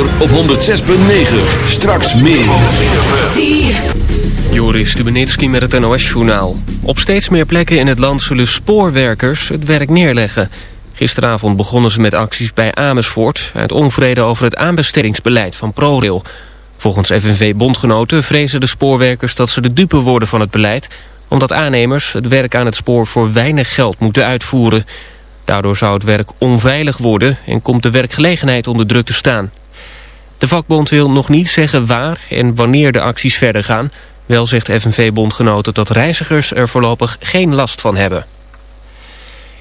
op 106.9. Straks meer. Joris Stubenitski met het NOS-journaal. Op steeds meer plekken in het land zullen spoorwerkers het werk neerleggen. Gisteravond begonnen ze met acties bij Amersfoort... uit onvrede over het aanbestedingsbeleid van ProRail. Volgens FNV-bondgenoten vrezen de spoorwerkers dat ze de dupe worden van het beleid... omdat aannemers het werk aan het spoor voor weinig geld moeten uitvoeren. Daardoor zou het werk onveilig worden en komt de werkgelegenheid onder druk te staan. De vakbond wil nog niet zeggen waar en wanneer de acties verder gaan... Wel zegt FNV-bondgenoten dat reizigers er voorlopig geen last van hebben.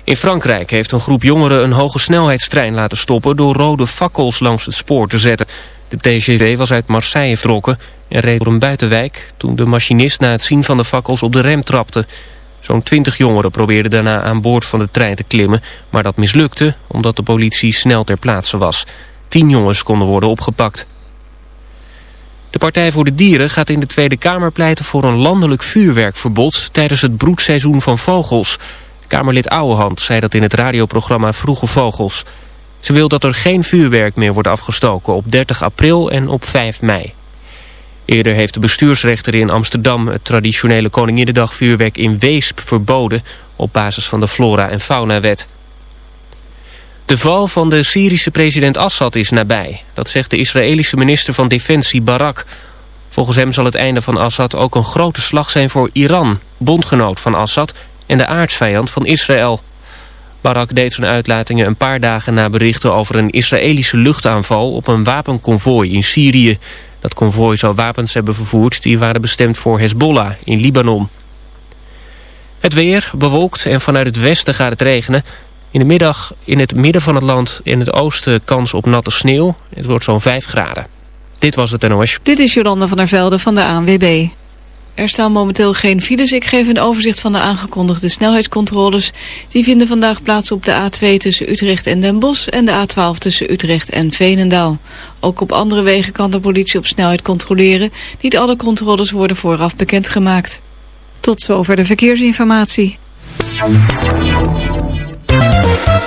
In Frankrijk heeft een groep jongeren een hoge snelheidstrein laten stoppen... door rode fakkels langs het spoor te zetten. De TGV was uit Marseille vertrokken en reed door een buitenwijk... toen de machinist na het zien van de fakkels op de rem trapte. Zo'n twintig jongeren probeerden daarna aan boord van de trein te klimmen... maar dat mislukte omdat de politie snel ter plaatse was. Tien jongens konden worden opgepakt. De Partij voor de Dieren gaat in de Tweede Kamer pleiten voor een landelijk vuurwerkverbod tijdens het broedseizoen van vogels. Kamerlid Ouwehand zei dat in het radioprogramma Vroege Vogels. Ze wil dat er geen vuurwerk meer wordt afgestoken op 30 april en op 5 mei. Eerder heeft de bestuursrechter in Amsterdam het traditionele Koninginnedag vuurwerk in Weesp verboden op basis van de Flora- en Faunawet. De val van de Syrische president Assad is nabij. Dat zegt de Israëlische minister van Defensie Barak. Volgens hem zal het einde van Assad ook een grote slag zijn voor Iran... bondgenoot van Assad en de aardsvijand van Israël. Barak deed zijn uitlatingen een paar dagen na berichten over een Israëlische luchtaanval... op een wapenconvooi in Syrië. Dat konvooi zou wapens hebben vervoerd die waren bestemd voor Hezbollah in Libanon. Het weer bewolkt en vanuit het westen gaat het regenen... In de middag in het midden van het land in het oosten kans op natte sneeuw. Het wordt zo'n 5 graden. Dit was het NOS. Dit is Jolanda van der Velde van de ANWB. Er staan momenteel geen files. Ik geef een overzicht van de aangekondigde snelheidscontroles. Die vinden vandaag plaats op de A2 tussen Utrecht en Den Bosch... en de A12 tussen Utrecht en Veenendaal. Ook op andere wegen kan de politie op snelheid controleren. Niet alle controles worden vooraf bekendgemaakt. Tot zover de verkeersinformatie.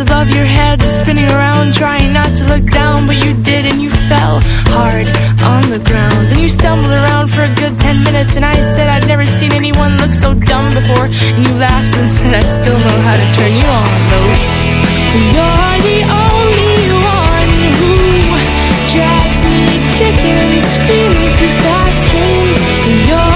Above your head, spinning around, trying not to look down, but you did and you fell hard on the ground. Then you stumbled around for a good ten minutes, and I said I'd never seen anyone look so dumb before, and you laughed and said I still know how to turn you on, though. You're the only one who drags me kicking and screaming through fast dreams. You're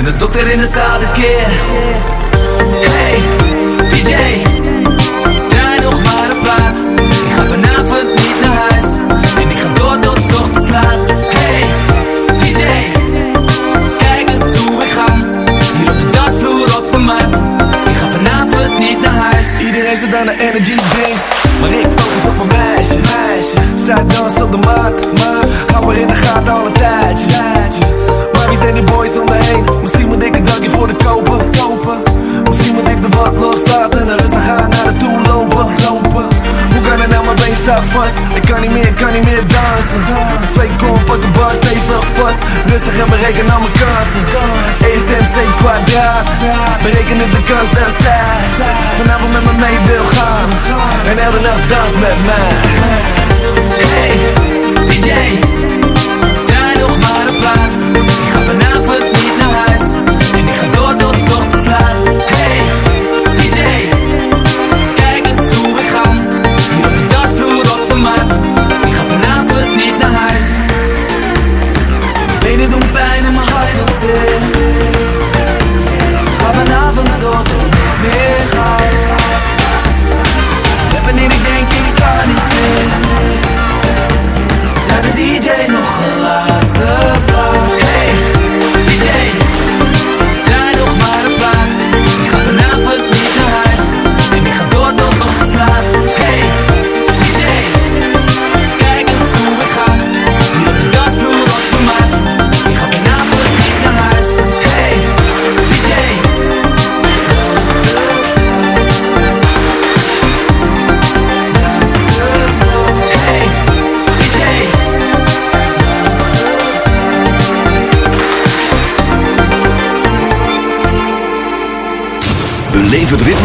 Dit de dokter in de zaal keer. Hey, DJ Draai nog maar een plaat. Ik ga vanavond niet naar huis En ik ga door tot ochtends laat. Hey, DJ Kijk eens hoe ik ga. Hier op de dansvloer op de mat. Ik ga vanavond niet naar huis. Iedereen zit aan de energy drinks Maar ik focus op een meisje, meisje. Zij danst op de maat Maar hou in de gaten al een tijdje wie die boys om me heen? Misschien moet ik een dankje voor de kopen, kopen. Misschien moet ik de wat loslaten En rustig gaan naar de toe lopen, lopen. Hoe kan het nou, mijn been staat vast? Ik kan niet meer, kan niet meer dansen. Twee kom, pak de bar stevig vast. Rustig en bereken al mijn kansen. ESMC kwadraat. Berekenen de kans dat zij Vanavond met me mee wil gaan. En elke nacht dans met mij. Hey, DJ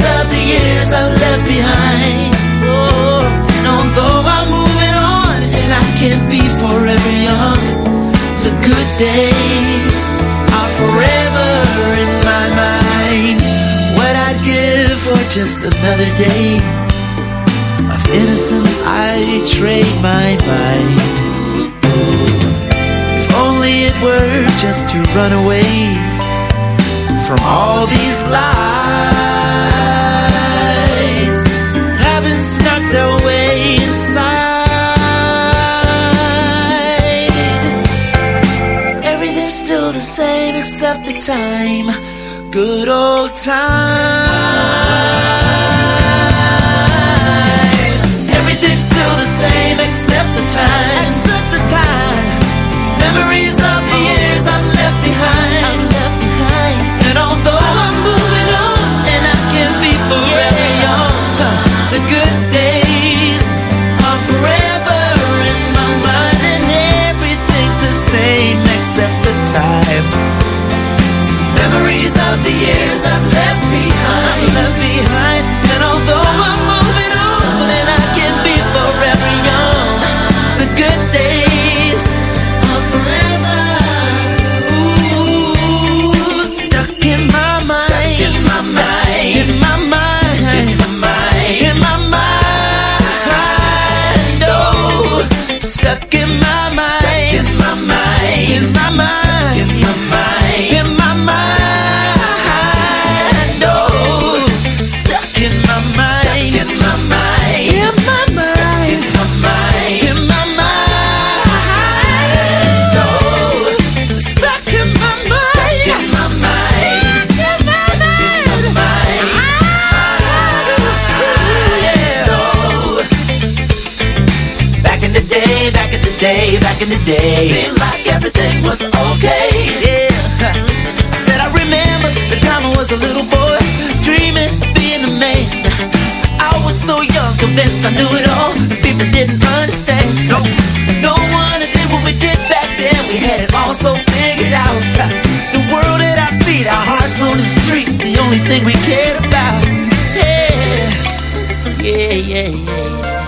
Of the years I left behind. Oh, and although I'm moving on and I can't be forever young, the good days are forever in my mind. What I'd give for just another day of innocence, I trade my mind. If only it were just to run away from all these lies, the time, good old time. Day, back in day. Seemed like everything was okay. Yeah. I said I remember the time I was a little boy, dreaming of being a man. I was so young, convinced I knew it all. People didn't understand. No, no one did what we did back then. We had it all so figured out. The world at our feet, our hearts on the street, the only thing we cared about. Yeah, yeah, yeah, yeah.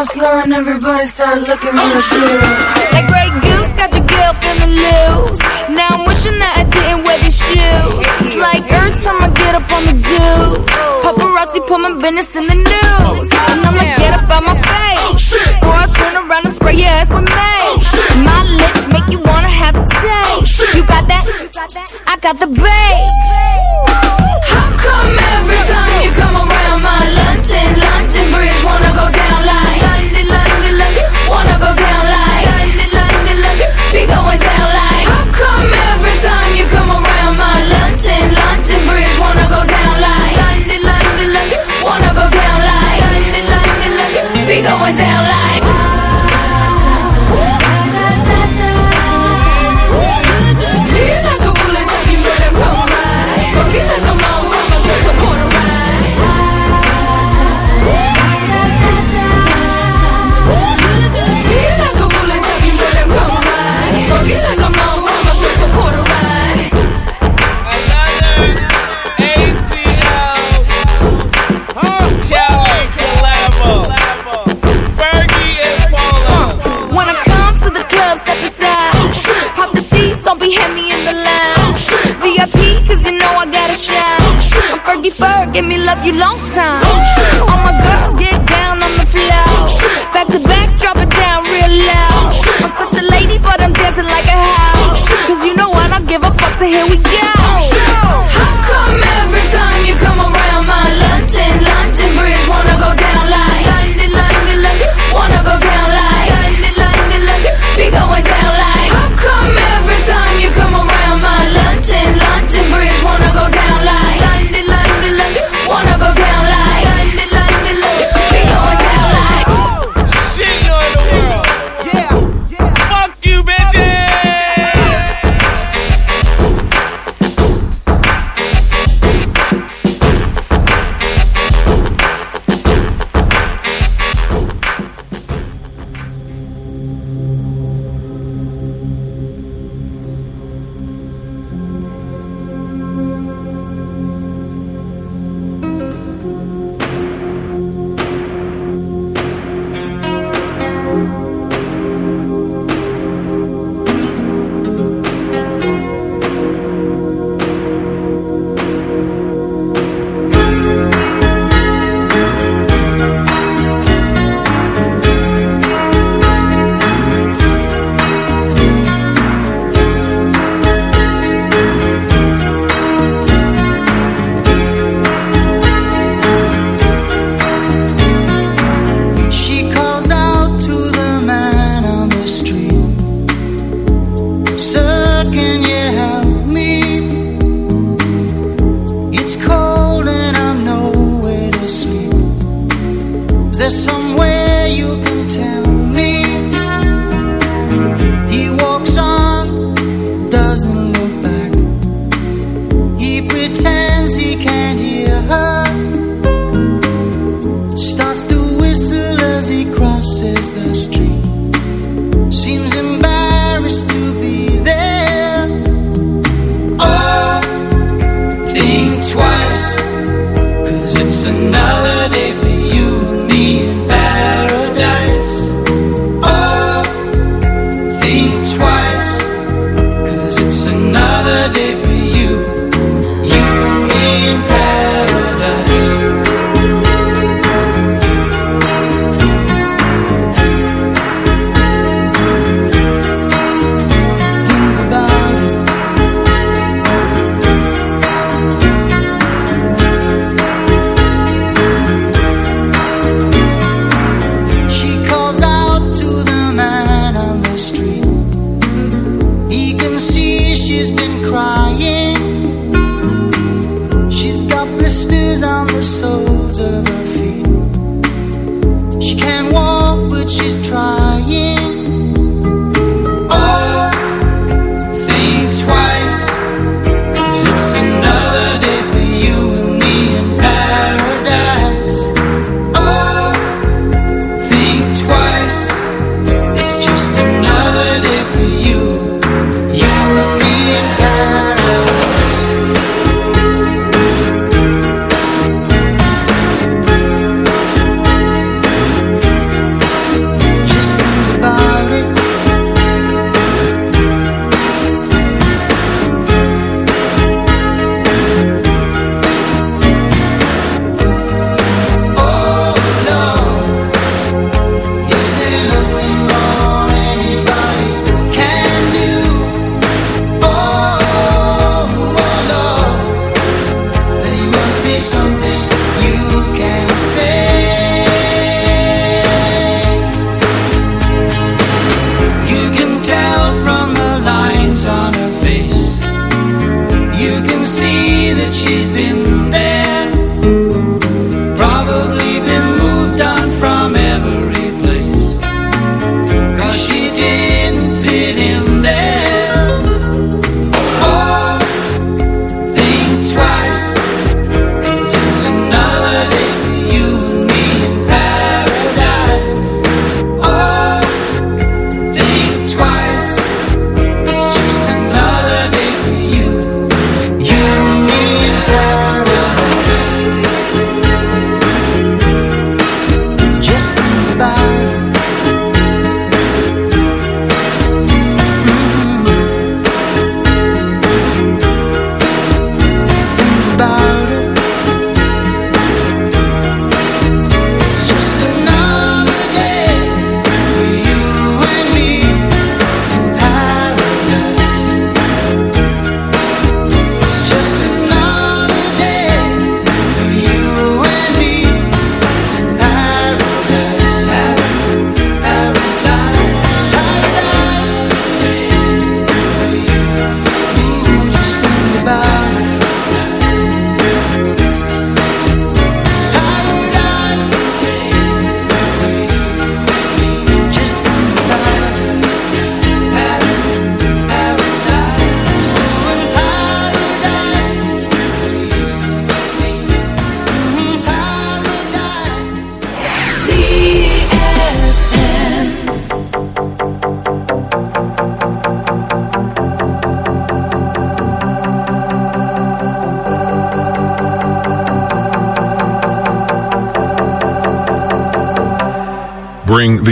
I'm and everybody start looking real good. That grey goose got your girl feeling loose. Now I'm wishing that I didn't wear these shoes. It's like every time I get up on the do, paparazzi put my business in the news. And I'ma get up out my face, oh, or I turn around and spray your ass with mace. Oh, my lips make you wanna have a taste. Oh, you got that? I got the base.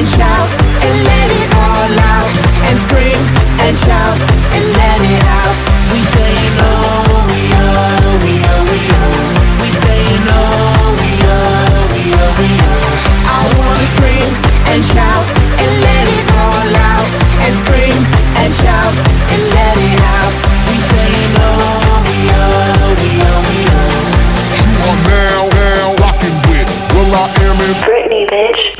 and shout and let it all out. And scream and shout and let it out. We saying oh, we oh, we oh, we oh. We saying oh, we oh, we oh, we oh. I wanna scream and shout and let it all out. And scream and shout and let it out. We saying oh, we oh, we oh, we oh. You are now, now rocking with Will I Am in Britney, bitch.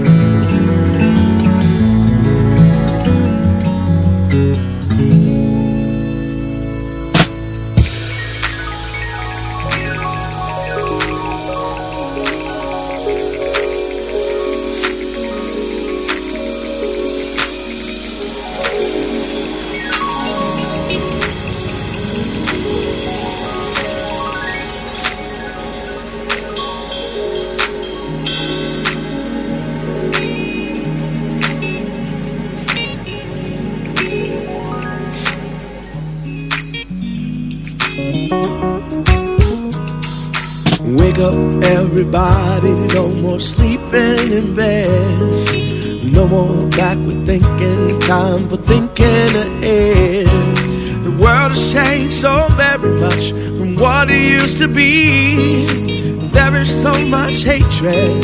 To be. There is so much hatred,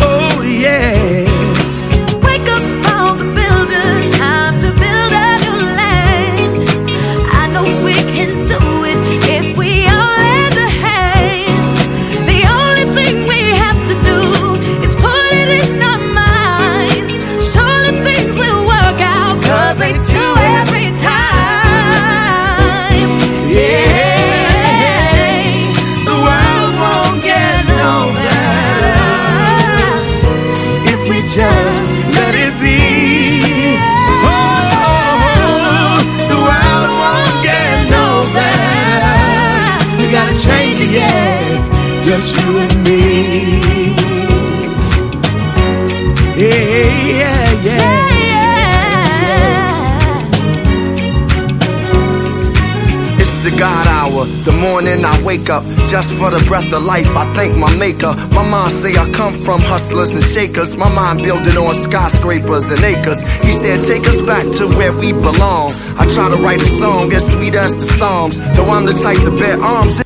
The morning I wake up just for the breath of life. I thank my maker. My mom say I come from hustlers and shakers. My mind building on skyscrapers and acres. He said, Take us back to where we belong. I try to write a song as sweet as the Psalms, though I'm the type to bear arms.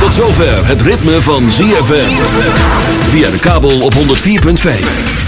Tot zover het ritme van ZFM. Via de kabel op 104.5.